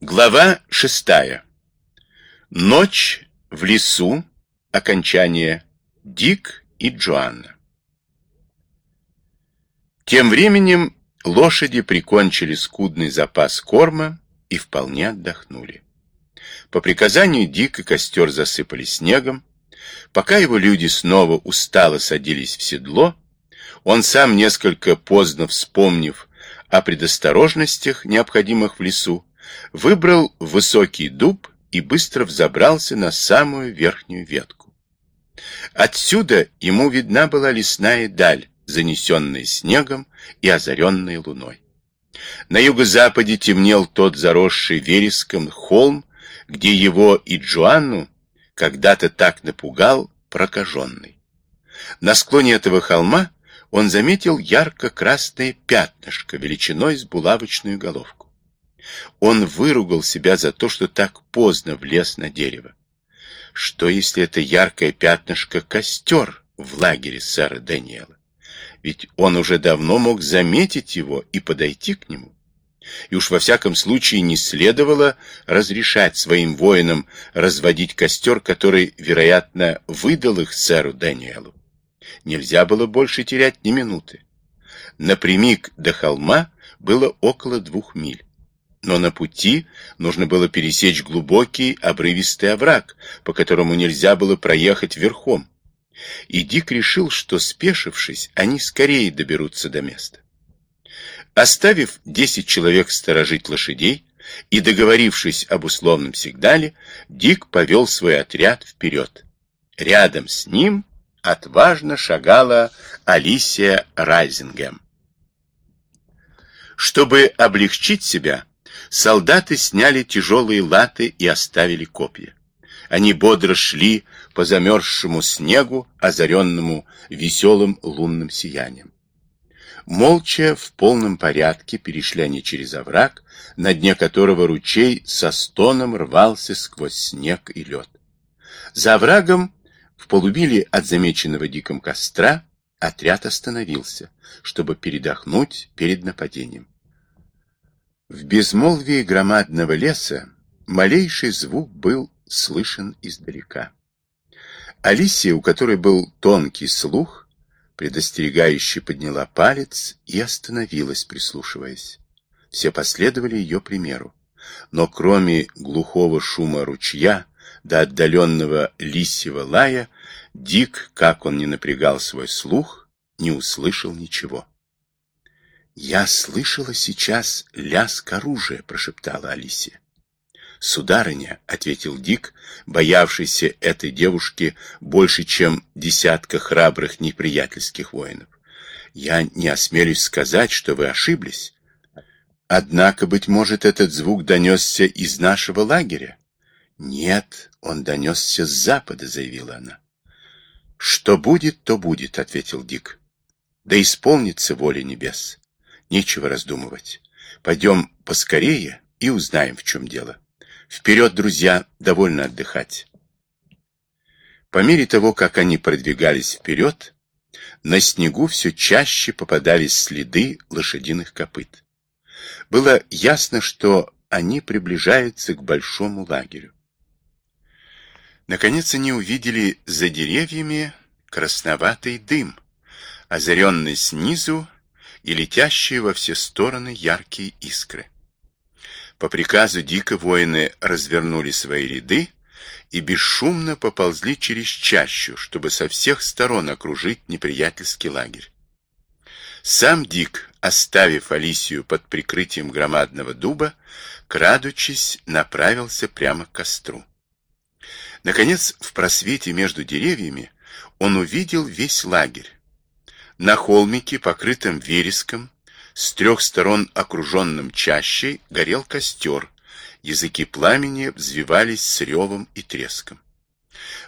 Глава шестая. Ночь в лесу. Окончание. Дик и Джоанна. Тем временем лошади прикончили скудный запас корма и вполне отдохнули. По приказанию Дика костер засыпали снегом. Пока его люди снова устало садились в седло, он сам, несколько поздно вспомнив о предосторожностях, необходимых в лесу, выбрал высокий дуб и быстро взобрался на самую верхнюю ветку. Отсюда ему видна была лесная даль, занесенная снегом и озаренная луной. На юго-западе темнел тот заросший вереском холм, где его и Джоанну когда-то так напугал прокаженный. На склоне этого холма он заметил ярко-красное пятнышко величиной с булавочную головку. Он выругал себя за то, что так поздно влез на дерево. Что, если это яркое пятнышко костер в лагере сэра Даниэла? Ведь он уже давно мог заметить его и подойти к нему. И уж во всяком случае не следовало разрешать своим воинам разводить костер, который, вероятно, выдал их сэру Даниэлу. Нельзя было больше терять ни минуты. Напрямик до холма было около двух миль но на пути нужно было пересечь глубокий обрывистый овраг, по которому нельзя было проехать верхом. И Дик решил, что, спешившись, они скорее доберутся до места. Оставив десять человек сторожить лошадей и договорившись об условном сигнале, Дик повел свой отряд вперед. Рядом с ним отважно шагала Алисия Райзингем. Чтобы облегчить себя, солдаты сняли тяжелые латы и оставили копья. Они бодро шли по замерзшему снегу, озаренному веселым лунным сиянием. Молча, в полном порядке, перешли они через овраг, на дне которого ручей со стоном рвался сквозь снег и лед. За оврагом, в полубиле от замеченного диком костра, отряд остановился, чтобы передохнуть перед нападением. В безмолвии громадного леса малейший звук был слышен издалека. Алисия, у которой был тонкий слух, предостерегающе подняла палец и остановилась, прислушиваясь. Все последовали ее примеру. Но кроме глухого шума ручья до отдаленного лисьего лая, Дик, как он не напрягал свой слух, не услышал ничего. «Я слышала сейчас лязг оружия», — прошептала Алисия. «Сударыня», — ответил Дик, боявшийся этой девушки больше, чем десятка храбрых неприятельских воинов. «Я не осмелюсь сказать, что вы ошиблись. Однако, быть может, этот звук донесся из нашего лагеря?» «Нет, он донесся с запада», — заявила она. «Что будет, то будет», — ответил Дик. «Да исполнится воля небес». Нечего раздумывать. Пойдем поскорее и узнаем, в чем дело. Вперед, друзья, довольно отдыхать. По мере того, как они продвигались вперед, на снегу все чаще попадались следы лошадиных копыт. Было ясно, что они приближаются к большому лагерю. Наконец они увидели за деревьями красноватый дым, озаренный снизу и летящие во все стороны яркие искры. По приказу Дика воины развернули свои ряды и бесшумно поползли через чащу, чтобы со всех сторон окружить неприятельский лагерь. Сам Дик, оставив Алисию под прикрытием громадного дуба, крадучись, направился прямо к костру. Наконец, в просвете между деревьями он увидел весь лагерь, на холмике, покрытом вереском, с трех сторон окруженным чащей, горел костер. Языки пламени взвивались с ревом и треском.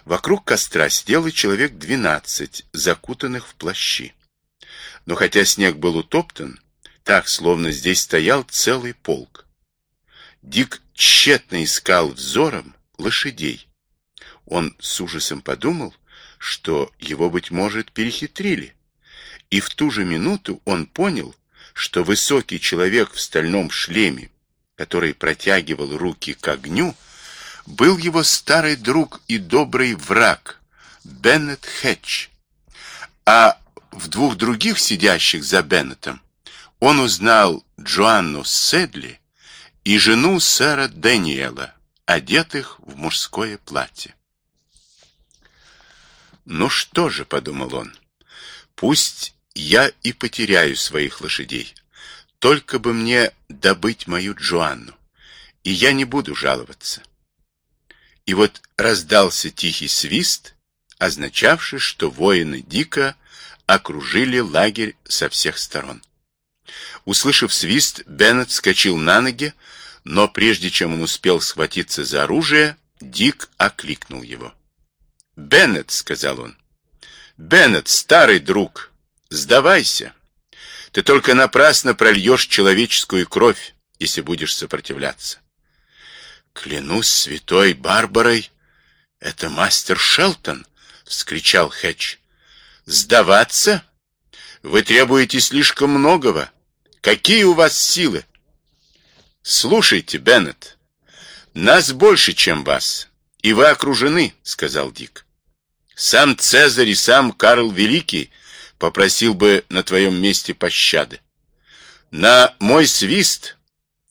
Вокруг костра сидело человек двенадцать, закутанных в плащи. Но хотя снег был утоптан, так, словно здесь стоял целый полк. Дик тщетно искал взором лошадей. Он с ужасом подумал, что его, быть может, перехитрили. И в ту же минуту он понял, что высокий человек в стальном шлеме, который протягивал руки к огню, был его старый друг и добрый враг Беннет Хэтч. А в двух других сидящих за Беннетом он узнал Джоанну Седли и жену сэра Дэниела, одетых в мужское платье. «Ну что же», — подумал он, — «пусть я и потеряю своих лошадей, только бы мне добыть мою Джоанну, и я не буду жаловаться». И вот раздался тихий свист, означавший, что воины Дика окружили лагерь со всех сторон. Услышав свист, Беннет вскочил на ноги, но прежде чем он успел схватиться за оружие, Дик окликнул его. «Беннет», — сказал он, — «Беннет, старый друг, сдавайся. Ты только напрасно прольешь человеческую кровь, если будешь сопротивляться». «Клянусь святой Барбарой, это мастер Шелтон!» — вскричал Хэтч. «Сдаваться? Вы требуете слишком многого. Какие у вас силы?» «Слушайте, Беннет, нас больше, чем вас, и вы окружены», — сказал Дик. «Сам Цезарь и сам Карл Великий попросил бы на твоем месте пощады. На мой свист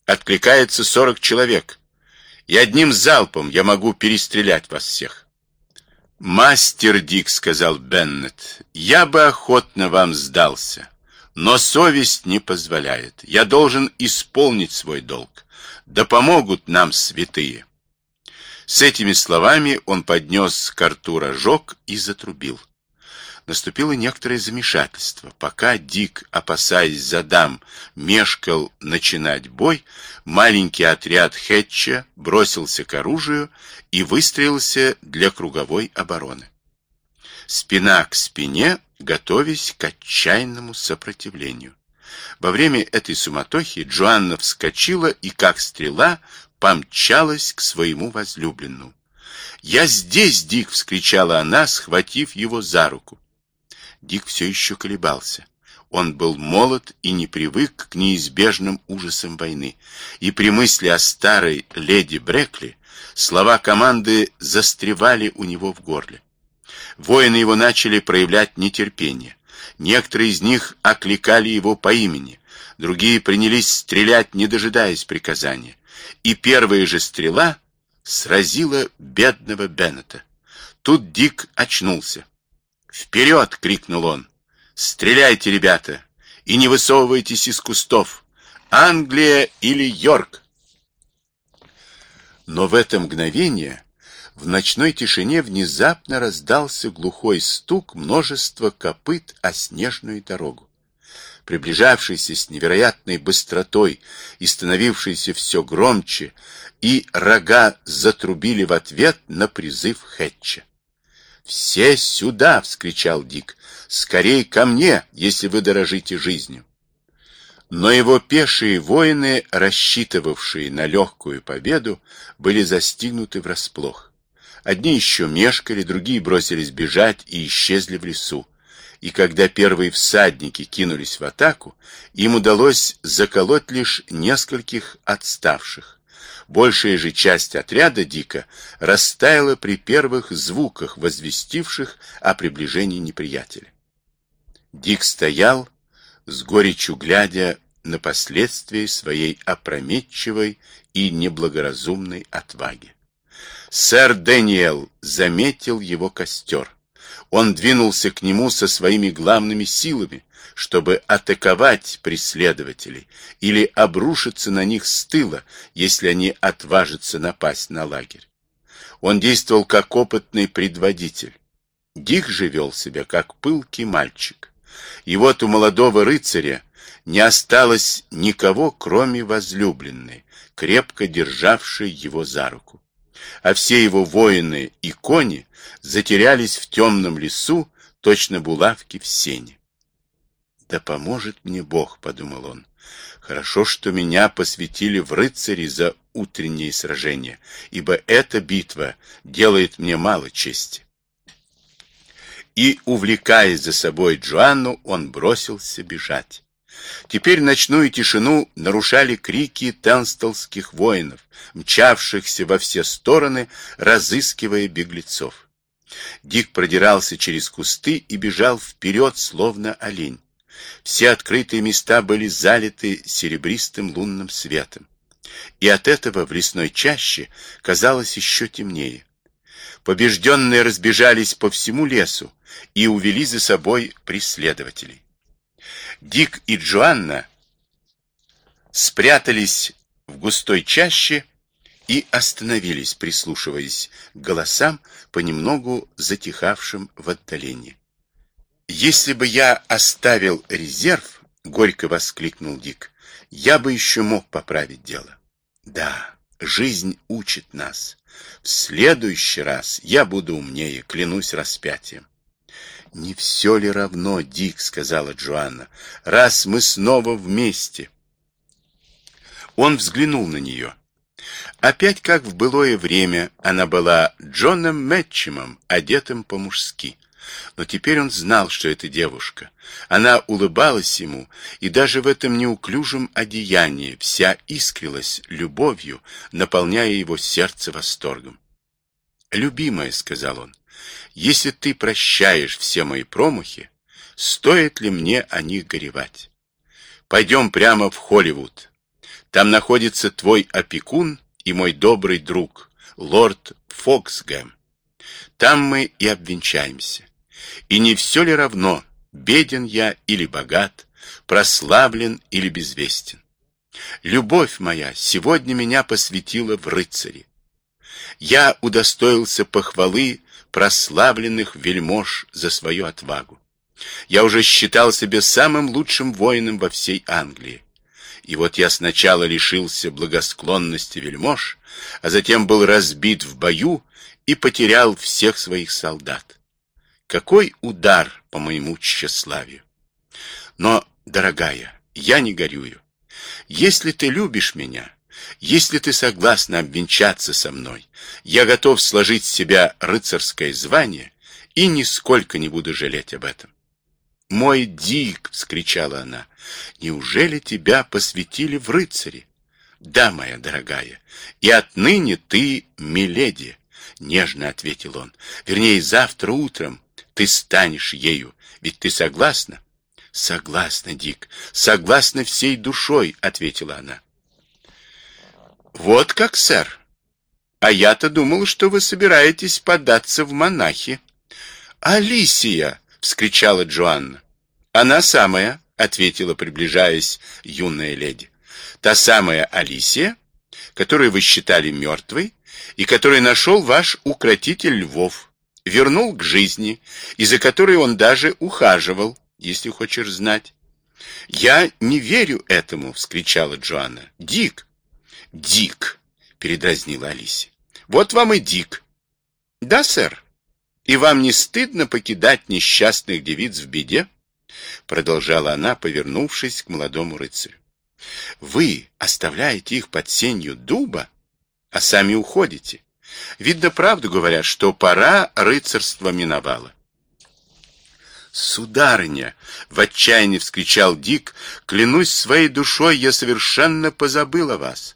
откликается сорок человек, и одним залпом я могу перестрелять вас всех». «Мастер Дик», — сказал Беннет, — «я бы охотно вам сдался». Но совесть не позволяет. Я должен исполнить свой долг. Да помогут нам святые. С этими словами он поднес к рту рожок и затрубил. Наступило некоторое замешательство. Пока Дик, опасаясь за дам, мешкал начинать бой, маленький отряд Хетча бросился к оружию и выстроился для круговой обороны. Спина к спине готовясь к отчаянному сопротивлению. Во время этой суматохи Джоанна вскочила и, как стрела, помчалась к своему возлюбленному. «Я здесь, Дик!» — вскричала она, схватив его за руку. Дик все еще колебался. Он был молод и не привык к неизбежным ужасам войны, и при мысли о старой леди Брекли слова команды застревали у него в горле. Воины его начали проявлять нетерпение. Некоторые из них окликали его по имени, другие принялись стрелять, не дожидаясь приказания. И первая же стрела сразила бедного Беннета. Тут Дик очнулся. «Вперед!» — крикнул он. «Стреляйте, ребята, и не высовывайтесь из кустов! Англия или Йорк!» Но в это мгновение в ночной тишине внезапно раздался глухой стук множества копыт о снежную дорогу. Приближавшийся с невероятной быстротой и становившийся все громче, и рога затрубили в ответ на призыв Хэтча. «Все сюда!» — вскричал Дик. «Скорей ко мне, если вы дорожите жизнью!» Но его пешие воины, рассчитывавшие на легкую победу, были застигнуты врасплох. Одни еще мешкали, другие бросились бежать и исчезли в лесу. И когда первые всадники кинулись в атаку, им удалось заколоть лишь нескольких отставших. Большая же часть отряда Дика растаяла при первых звуках, возвестивших о приближении неприятеля. Дик стоял, с горечью глядя на последствия своей опрометчивой и неблагоразумной отваги. Сэр Дэниел заметил его костер. Он двинулся к нему со своими главными силами, чтобы атаковать преследователей или обрушиться на них с тыла, если они отважатся напасть на лагерь. Он действовал как опытный предводитель. Дик же вел себя как пылкий мальчик. И вот у молодого рыцаря не осталось никого, кроме возлюбленной, крепко державшей его за руку а все его воины и кони затерялись в темном лесу, точно булавки в сене. «Да поможет мне Бог», — подумал он. «Хорошо, что меня посвятили в рыцари за утренние сражения, ибо эта битва делает мне мало чести». И, увлекая за собой Джоанну, он бросился бежать. Теперь ночную тишину нарушали крики танстолских воинов, мчавшихся во все стороны, разыскивая беглецов. Дик продирался через кусты и бежал вперед, словно олень. Все открытые места были залиты серебристым лунным светом. И от этого в лесной чаще казалось еще темнее. Побежденные разбежались по всему лесу и увели за собой преследователей. Дик и Джоанна спрятались в густой чаще и остановились, прислушиваясь к голосам, понемногу затихавшим в отдалении. «Если бы я оставил резерв, — горько воскликнул Дик, — я бы еще мог поправить дело. Да, жизнь учит нас. В следующий раз я буду умнее, клянусь распятием. «Не все ли равно, Дик?» — сказала Джоанна. «Раз мы снова вместе». Он взглянул на нее. Опять, как в былое время, она была Джоном Мэтчемом, одетым по-мужски. Но теперь он знал, что это девушка. Она улыбалась ему, и даже в этом неуклюжем одеянии вся искрилась любовью, наполняя его сердце восторгом. «Любимая», — сказал он, если ты прощаешь все мои промахи, стоит ли мне о них горевать? Пойдем прямо в Холливуд. Там находится твой опекун и мой добрый друг, лорд Фоксгэм. Там мы и обвенчаемся. И не все ли равно, беден я или богат, прославлен или безвестен? Любовь моя сегодня меня посвятила в рыцари. Я удостоился похвалы прославленных вельмож за свою отвагу. Я уже считал себя самым лучшим воином во всей Англии. И вот я сначала лишился благосклонности вельмож, а затем был разбит в бою и потерял всех своих солдат. Какой удар по моему тщеславию! Но, дорогая, я не горюю. Если ты любишь меня, если ты согласна обвенчаться со мной, я готов сложить с себя рыцарское звание и нисколько не буду жалеть об этом. «Мой Дик!» — вскричала она. «Неужели тебя посвятили в рыцари?» «Да, моя дорогая, и отныне ты миледи», — нежно ответил он. «Вернее, завтра утром ты станешь ею, ведь ты согласна?» «Согласна, Дик, согласна всей душой», — ответила она. Вот как, сэр. А я-то думал, что вы собираетесь податься в монахи. Алисия! вскричала Джоанна. Она самая, ответила, приближаясь юная леди. Та самая Алисия, которую вы считали мертвой, и которой нашел ваш укротитель львов, вернул к жизни, и за которой он даже ухаживал, если хочешь знать. «Я не верю этому!» — вскричала Джоанна. «Дик, Дик, передразнила Алисия. Вот вам и Дик. Да, сэр. И вам не стыдно покидать несчастных девиц в беде? Продолжала она, повернувшись к молодому рыцарю. Вы оставляете их под сенью дуба, а сами уходите. Видно, правду говорят, что пора рыцарства миновала. «Сударыня!» — в отчаянии вскричал Дик. «Клянусь своей душой, я совершенно позабыл о вас.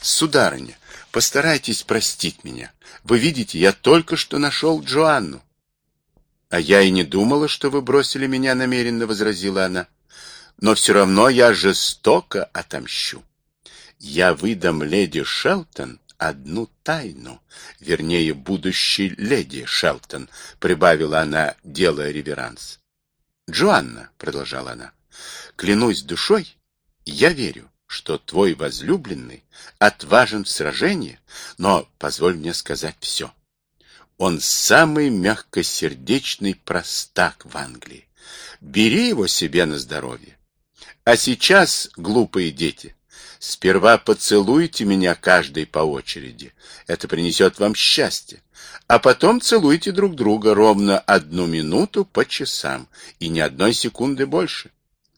Сударыня, постарайтесь простить меня. Вы видите, я только что нашел Джоанну. А я и не думала, что вы бросили меня намеренно, возразила она. Но все равно я жестоко отомщу. Я выдам леди Шелтон одну тайну, вернее, будущей леди Шелтон, прибавила она, делая реверанс. Джоанна, продолжала она, клянусь душой, я верю, что твой возлюбленный отважен в сражении, но позволь мне сказать все. Он самый мягкосердечный простак в Англии. Бери его себе на здоровье. А сейчас, глупые дети, сперва поцелуйте меня каждый по очереди. Это принесет вам счастье. А потом целуйте друг друга ровно одну минуту по часам и ни одной секунды больше.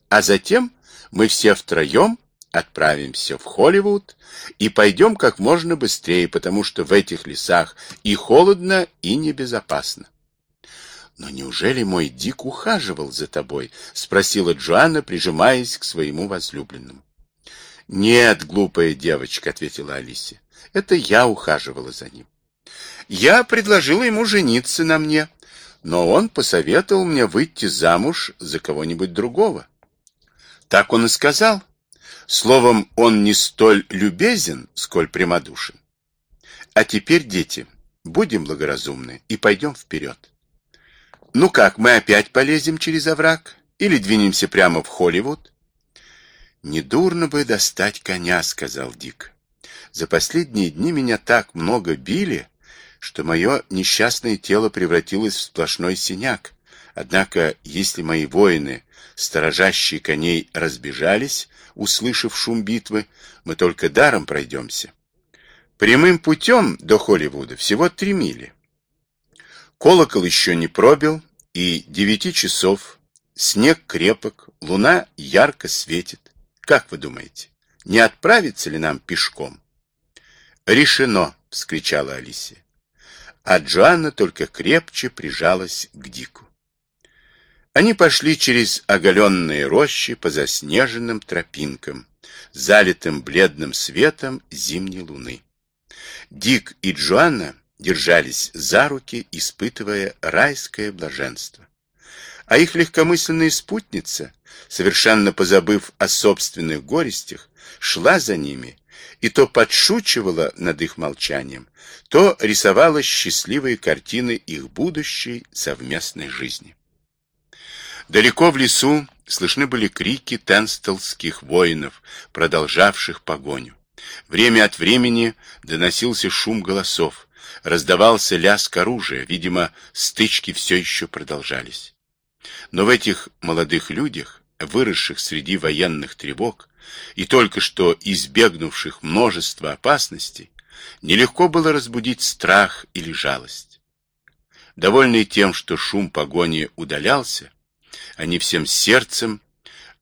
А затем мы все втроем отправимся в Холливуд и пойдем как можно быстрее, потому что в этих лесах и холодно, и небезопасно. Но неужели мой Дик ухаживал за тобой? Спросила Джоанна, прижимаясь к своему возлюбленному. Нет, глупая девочка, ответила Алисия. Это я ухаживала за ним. Я предложила ему жениться на мне, но он посоветовал мне выйти замуж за кого-нибудь другого. Так он и сказал. Словом, он не столь любезен, сколь прямодушен. А теперь, дети, будем благоразумны и пойдем вперед. Ну как, мы опять полезем через овраг или двинемся прямо в Холливуд? Недурно бы достать коня, сказал Дик. За последние дни меня так много били, что мое несчастное тело превратилось в сплошной синяк. Однако, если мои воины, сторожащие коней, разбежались, услышав шум битвы, мы только даром пройдемся. Прямым путем до Холливуда всего три мили. Колокол еще не пробил, и девяти часов, снег крепок, луна ярко светит. Как вы думаете, не отправиться ли нам пешком? Решено, вскричала Алисия. А Джоанна только крепче прижалась к Дику. Они пошли через оголенные рощи по заснеженным тропинкам, залитым бледным светом зимней луны. Дик и Джоанна держались за руки, испытывая райское блаженство. А их легкомысленная спутница, совершенно позабыв о собственных горестях, шла за ними и то подшучивала над их молчанием, то рисовала счастливые картины их будущей совместной жизни. Далеко в лесу слышны были крики тенстелских воинов, продолжавших погоню. Время от времени доносился шум голосов, раздавался лязг оружия, видимо, стычки все еще продолжались. Но в этих молодых людях, выросших среди военных тревог и только что избегнувших множества опасностей, нелегко было разбудить страх или жалость. Довольные тем, что шум погони удалялся, они всем сердцем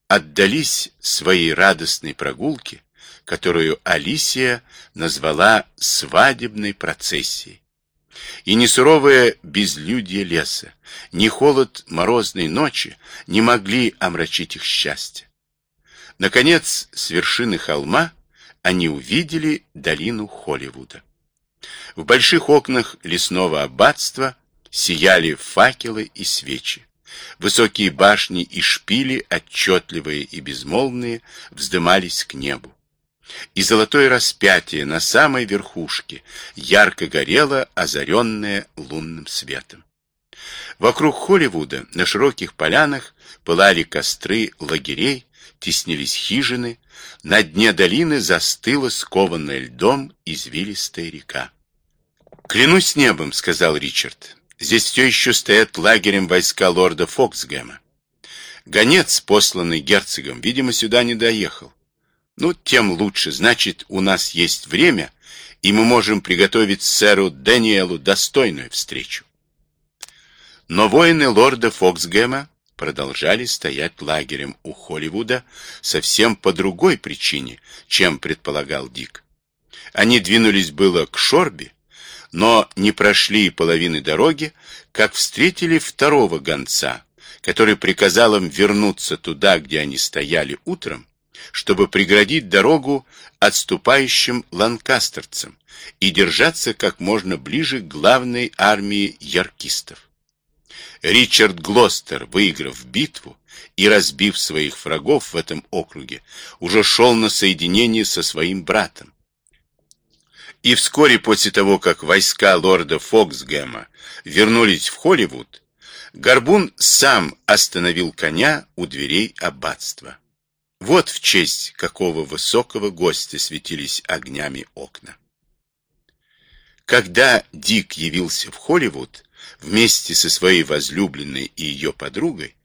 отдались своей радостной прогулке, которую Алисия назвала свадебной процессией. И ни суровое безлюдье леса, ни холод морозной ночи не могли омрачить их счастье. Наконец, с вершины холма они увидели долину Холливуда. В больших окнах лесного аббатства сияли факелы и свечи. Высокие башни и шпили, отчетливые и безмолвные, вздымались к небу. И золотое распятие на самой верхушке ярко горело, озаренное лунным светом. Вокруг Холливуда на широких полянах пылали костры лагерей, теснились хижины, на дне долины застыла скованная льдом извилистая река. «Клянусь небом», — сказал Ричард, Здесь все еще стоят лагерем войска лорда Фоксгэма. Гонец, посланный герцогом, видимо, сюда не доехал. Ну, тем лучше. Значит, у нас есть время, и мы можем приготовить сэру Дэниелу достойную встречу. Но воины лорда Фоксгэма продолжали стоять лагерем у Холливуда совсем по другой причине, чем предполагал Дик. Они двинулись было к Шорби, но не прошли половины дороги, как встретили второго гонца, который приказал им вернуться туда, где они стояли утром, чтобы преградить дорогу отступающим ланкастерцам и держаться как можно ближе к главной армии яркистов. Ричард Глостер, выиграв битву и разбив своих врагов в этом округе, уже шел на соединение со своим братом, и вскоре после того, как войска лорда Фоксгэма вернулись в Холливуд, Горбун сам остановил коня у дверей аббатства. Вот в честь какого высокого гостя светились огнями окна. Когда Дик явился в Холливуд вместе со своей возлюбленной и ее подругой,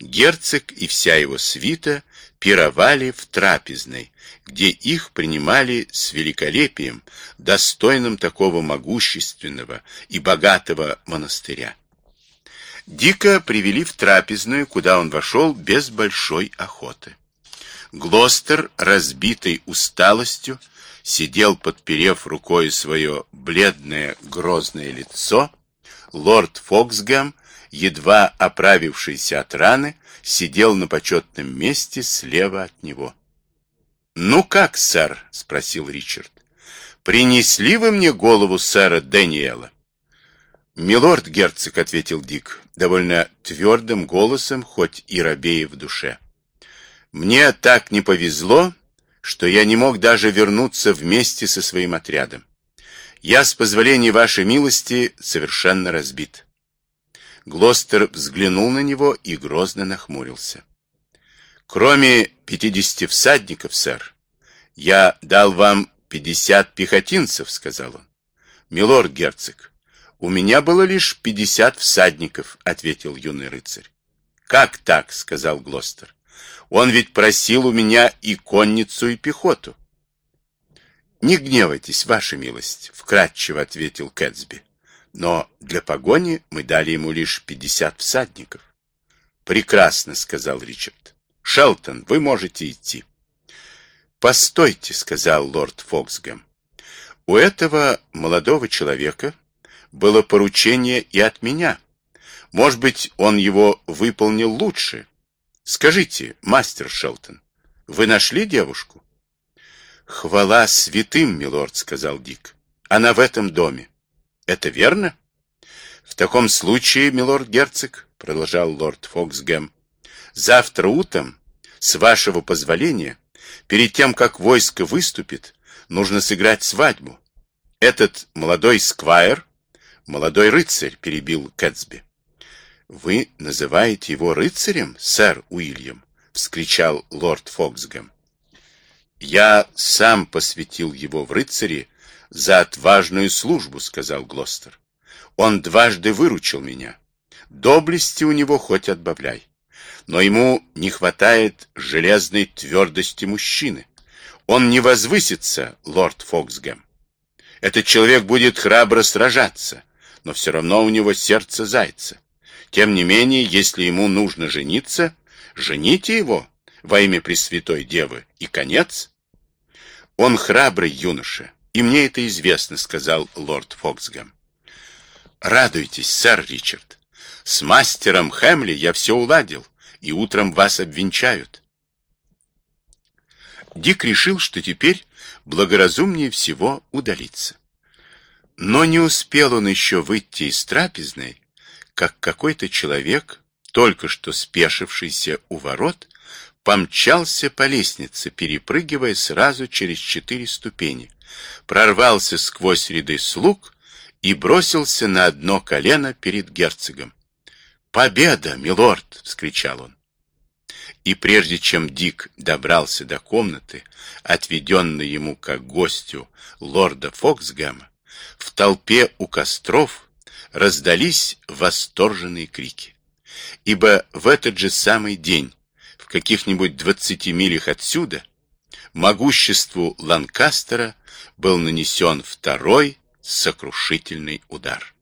герцог и вся его свита пировали в трапезной, где их принимали с великолепием, достойным такого могущественного и богатого монастыря. Дика привели в трапезную, куда он вошел без большой охоты. Глостер, разбитый усталостью, сидел, подперев рукой свое бледное грозное лицо. Лорд Фоксгэм едва оправившийся от раны, сидел на почетном месте слева от него. «Ну как, сэр?» — спросил Ричард. «Принесли вы мне голову сэра Дэниела?» «Милорд герцог», — ответил Дик, довольно твердым голосом, хоть и робея в душе. «Мне так не повезло, что я не мог даже вернуться вместе со своим отрядом. Я, с позволения вашей милости, совершенно разбит». Глостер взглянул на него и грозно нахмурился. «Кроме пятидесяти всадников, сэр, я дал вам пятьдесят пехотинцев», — сказал он. «Милорд герцог, у меня было лишь пятьдесят всадников», — ответил юный рыцарь. «Как так?» — сказал Глостер. «Он ведь просил у меня и конницу, и пехоту». «Не гневайтесь, ваша милость», — вкратчиво ответил Кэтсби. «Но для погони мы дали ему лишь пятьдесят всадников». «Прекрасно», — сказал Ричард. «Шелтон, вы можете идти». «Постойте», — сказал лорд Фоксгэм. «У этого молодого человека было поручение и от меня. Может быть, он его выполнил лучше. Скажите, мастер Шелтон, вы нашли девушку?» «Хвала святым, милорд», — сказал Дик. «Она в этом доме». «Это верно?» «В таком случае, милорд-герцог», — продолжал лорд Фоксгэм, «завтра утром, с вашего позволения, перед тем, как войско выступит, нужно сыграть свадьбу. Этот молодой сквайр, молодой рыцарь, перебил Кэтсби. «Вы называете его рыцарем, сэр Уильям?» — вскричал лорд Фоксгэм. «Я сам посвятил его в рыцари за отважную службу», — сказал Глостер. «Он дважды выручил меня. Доблести у него хоть отбавляй. Но ему не хватает железной твердости мужчины. Он не возвысится, лорд Фоксгэм. Этот человек будет храбро сражаться, но все равно у него сердце зайца. Тем не менее, если ему нужно жениться, жените его во имя Пресвятой Девы, и конец. Он храбрый юноша, и мне это известно, сказал лорд Фоксгам. Радуйтесь, сэр Ричард. С мастером Хэмли я все уладил, и утром вас обвенчают. Дик решил, что теперь благоразумнее всего удалиться. Но не успел он еще выйти из трапезной, как какой-то человек, только что спешившийся у ворот, помчался по лестнице, перепрыгивая сразу через четыре ступени, прорвался сквозь ряды слуг и бросился на одно колено перед герцогом. «Победа, милорд!» — вскричал он. И прежде чем Дик добрался до комнаты, отведенной ему как гостю лорда Фоксгама, в толпе у костров раздались восторженные крики. Ибо в этот же самый день каких-нибудь двадцати милях отсюда, могуществу Ланкастера был нанесен второй сокрушительный удар.